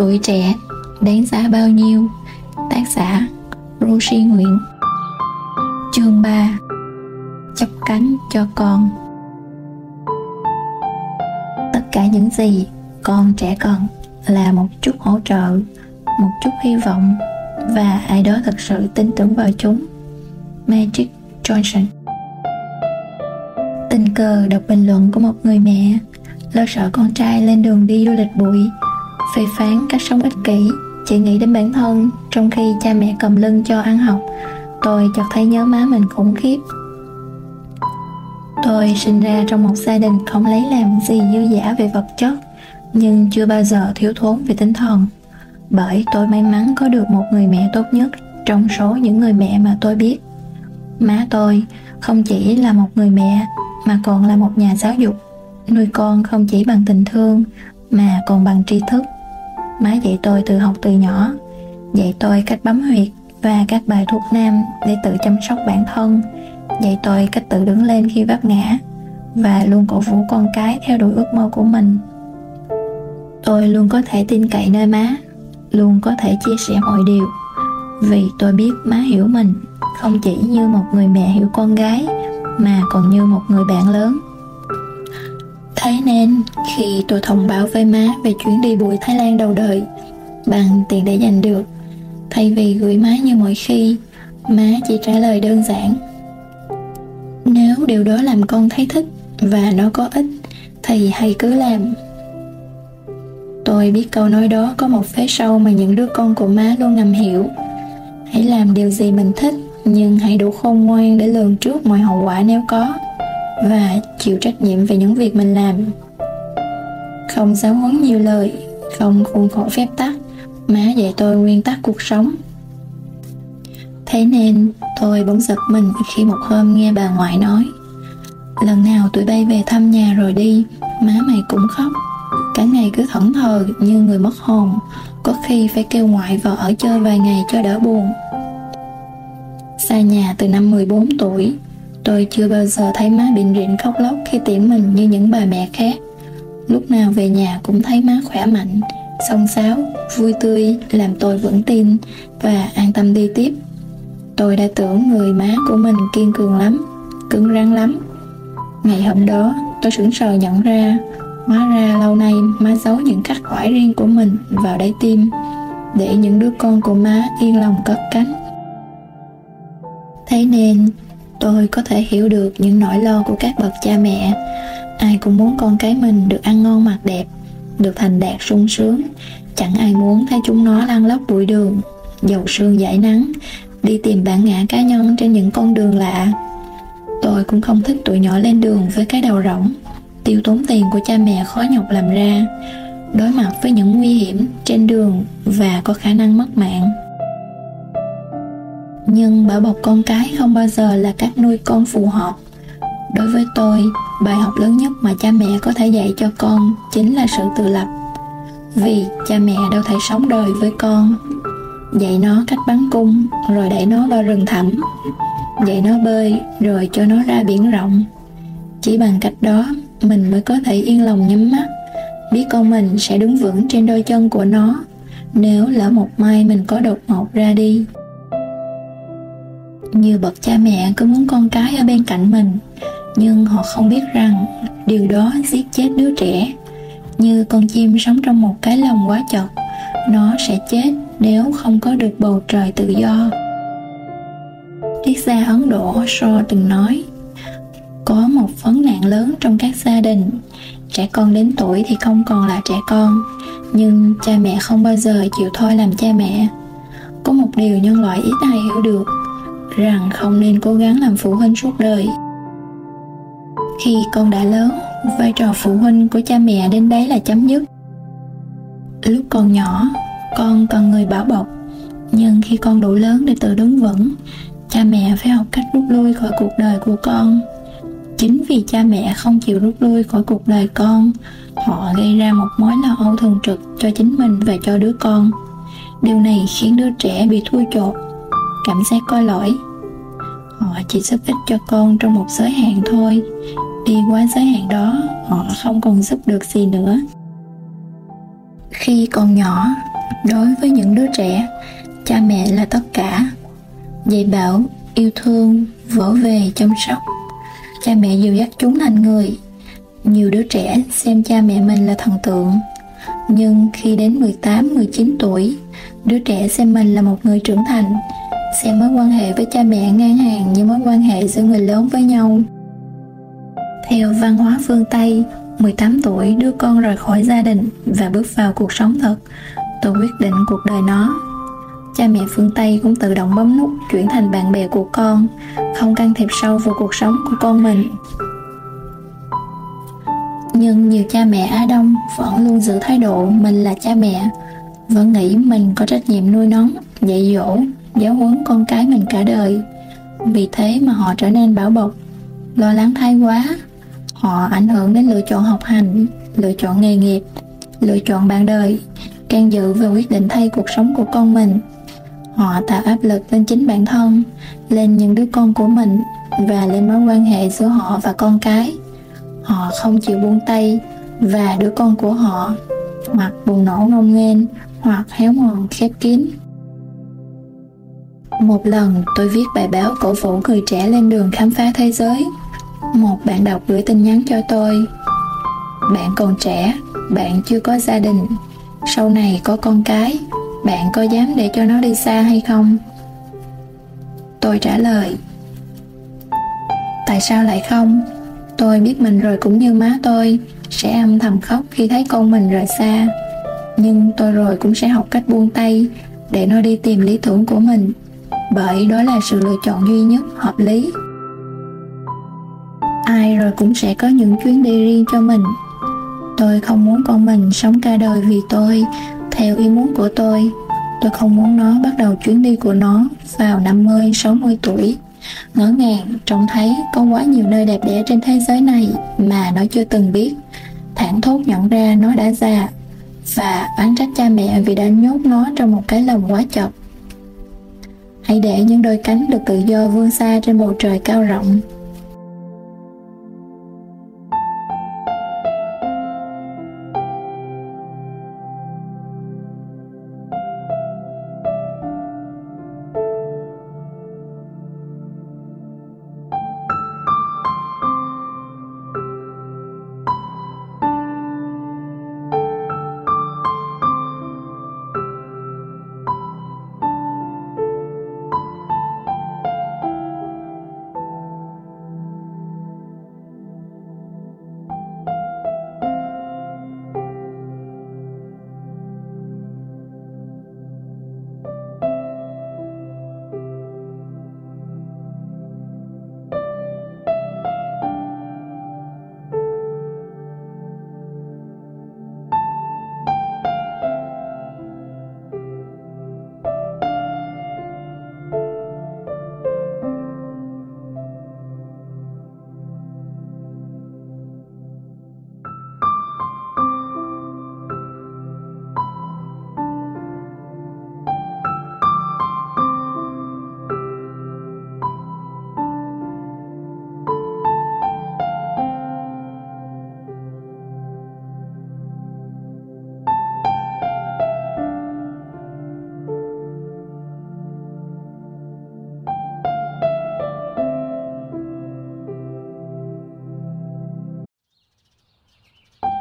Tuổi trẻ, đáng giá bao nhiêu? Tác giả Rosie Nguyễn. Chương 3 Chấp cánh cho con. Tất cả những gì con trẻ cần là một chút hỗ trợ, một chút hy vọng và ai đó thật sự tin tưởng vào chúng. Magic Johnson. Tình cờ đọc bình luận của một người mẹ lo sợ con trai lên đường đi du lịch bụi phê phán cách sống ích kỷ. Chỉ nghĩ đến bản thân, trong khi cha mẹ cầm lưng cho ăn học, tôi chợt thấy nhớ má mình khủng khiếp. Tôi sinh ra trong một gia đình không lấy làm gì dư giả về vật chất, nhưng chưa bao giờ thiếu thốn về tinh thần. Bởi tôi may mắn có được một người mẹ tốt nhất trong số những người mẹ mà tôi biết. Má tôi không chỉ là một người mẹ, mà còn là một nhà giáo dục. Nuôi con không chỉ bằng tình thương, mà còn bằng tri thức má dạy tôi tự học từ nhỏ. Dạy tôi cách bấm huyệt và các bài thuốc nam để tự chăm sóc bản thân. Dạy tôi cách tự đứng lên khi vấp ngã và luôn cổ vũ con cái theo đuổi ước mơ của mình. Tôi luôn có thể tin cậy nơi má, luôn có thể chia sẻ mọi điều. Vì tôi biết má hiểu mình, không chỉ như một người mẹ hiểu con gái, mà còn như một người bạn lớn. Thế nên, khi tôi thông báo với má về chuyến đi bụi Thái Lan đầu đời, bằng tiền để giành được, thay vì gửi má như mọi khi, má chỉ trả lời đơn giản. Nếu điều đó làm con thấy thích và nó có ích, thì hãy cứ làm. Tôi biết câu nói đó có một phế sâu mà những đứa con của má luôn ngầm hiểu. Hãy làm điều gì mình thích, nhưng hãy đủ khôn ngoan để lường trước mọi hậu quả nếu có và chịu trách nhiệm về những việc mình làm. Không giáo huấn nhiều lời, không khuôn khổ phép tắc, má dạy tôi nguyên tắc cuộc sống. Thế nên tôi bỗng giật mình khi một hôm nghe bà ngoại nói, lần nào tụi bay về thăm nhà rồi đi, má mày cũng khóc. Cả ngày cứ thẫn thờ như người mất hồn, có khi phải kêu ngoại vào ở chơi vài ngày cho đỡ buồn. Xa nhà từ năm 14 tuổi Tôi chưa bao giờ thấy má bệnh rịn khóc lóc khi tiễn mình như những bà mẹ khác. Lúc nào về nhà cũng thấy má khỏe mạnh, song sáo, vui tươi làm tôi vững tin và an tâm đi tiếp. Tôi đã tưởng người má của mình kiên cường lắm, cứng rắn lắm. Ngày hôm đó, tôi sững sờ nhận ra Hóa ra lâu nay má giấu những khắc khoải riêng của mình vào đáy tim Để những đứa con của má yên lòng cất cánh Thế nên tôi có thể hiểu được những nỗi lo của các bậc cha mẹ. Ai cũng muốn con cái mình được ăn ngon mặc đẹp, được thành đạt sung sướng. Chẳng ai muốn thấy chúng nó lăn lóc bụi đường, dầu sương giải nắng, đi tìm bản ngã cá nhân trên những con đường lạ. Tôi cũng không thích tụi nhỏ lên đường với cái đầu rỗng. Tiêu tốn tiền của cha mẹ khó nhọc làm ra, đối mặt với những nguy hiểm trên đường và có khả năng mất mạng nhưng bảo bọc con cái không bao giờ là cách nuôi con phù hợp. Đối với tôi, bài học lớn nhất mà cha mẹ có thể dạy cho con chính là sự tự lập. Vì cha mẹ đâu thể sống đời với con. Dạy nó cách bắn cung, rồi đẩy nó vào rừng thẳm. Dạy nó bơi, rồi cho nó ra biển rộng. Chỉ bằng cách đó, mình mới có thể yên lòng nhắm mắt. Biết con mình sẽ đứng vững trên đôi chân của nó, nếu lỡ một mai mình có đột ngột ra đi nhiều bậc cha mẹ cứ muốn con cái ở bên cạnh mình. Nhưng họ không biết rằng điều đó giết chết đứa trẻ. Như con chim sống trong một cái lồng quá chật, nó sẽ chết nếu không có được bầu trời tự do. Triết gia ấn độ osho từng nói, có một vấn nạn lớn trong các gia đình. Trẻ con đến tuổi thì không còn là trẻ con, nhưng cha mẹ không bao giờ chịu thôi làm cha mẹ. Có một điều nhân loại ít ai hiểu được rằng không nên cố gắng làm phụ huynh suốt đời. Khi con đã lớn, vai trò phụ huynh của cha mẹ đến đấy là chấm dứt. Lúc còn nhỏ, con cần người bảo bọc, nhưng khi con đủ lớn để tự đứng vững, cha mẹ phải học cách rút lui khỏi cuộc đời của con. Chính vì cha mẹ không chịu rút lui khỏi cuộc đời con, họ gây ra một mối lo âu thường trực cho chính mình và cho đứa con. Điều này khiến đứa trẻ bị thua chột cảm giác có lỗi. Họ chỉ giúp ích cho con trong một giới hạn thôi. Đi qua giới hạn đó họ không còn giúp được gì nữa. Khi còn nhỏ đối với những đứa trẻ cha mẹ là tất cả. Dạy bảo yêu thương vỗ về chăm sóc. Cha mẹ dìu dắt chúng thành người. Nhiều đứa trẻ xem cha mẹ mình là thần tượng. Nhưng khi đến 18, 19 tuổi, đứa trẻ xem mình là một người trưởng thành, xem mối quan hệ với cha mẹ ngang hàng như mối quan hệ giữa người lớn với nhau. Theo văn hóa phương Tây, 18 tuổi đứa con rời khỏi gia đình và bước vào cuộc sống thật. tự quyết định cuộc đời nó. Cha mẹ phương Tây cũng tự động bấm nút chuyển thành bạn bè của con, không can thiệp sâu vào cuộc sống của con mình. Nhưng nhiều cha mẹ Á Đông vẫn luôn giữ thái độ mình là cha mẹ, vẫn nghĩ mình có trách nhiệm nuôi nấng, dạy dỗ, giáo huấn con cái mình cả đời. Vì thế mà họ trở nên bảo bọc, lo lắng thái quá. Họ ảnh hưởng đến lựa chọn học hành, lựa chọn nghề nghiệp, lựa chọn bạn đời, can dự và quyết định thay cuộc sống của con mình. Họ tạo áp lực lên chính bản thân, lên những đứa con của mình và lên mối quan hệ giữa họ và con cái họ không chịu buông tay và đứa con của họ hoặc bùng nổ ngông nghênh hoặc héo mòn khép kín một lần, tôi viết bài báo cổ vũ người trẻ lên đường khám phá thế giới. Một bạn đọc gửi tin nhắn cho tôi. Bạn còn trẻ, bạn chưa có gia đình. Sau này có con cái, bạn có dám để cho nó đi xa hay không? Tôi trả lời. Tại sao lại không? Tôi biết mình rồi cũng như má tôi, Sẽ âm thầm khóc khi thấy con mình rời xa. Nhưng tôi rồi cũng sẽ học cách buông tay Để nó đi tìm lý tưởng của mình. Bởi đó là sự lựa chọn duy nhất hợp lý. Ai rồi cũng sẽ có những chuyến đi riêng cho mình. Tôi không muốn con mình sống cả đời vì tôi. Theo ý muốn của tôi Tôi không muốn nó bắt đầu chuyến đi của nó vào 50, 60 tuổi. Ngỡ ngàng trông thấy có quá nhiều nơi đẹp đẽ trên thế giới này mà nó chưa từng biết. Thẳng thốt nhận ra nó đã già và oán trách cha mẹ vì đã nhốt nó trong một cái lồng quá chật hãy để những đôi cánh được tự do vươn xa trên bầu trời cao rộng.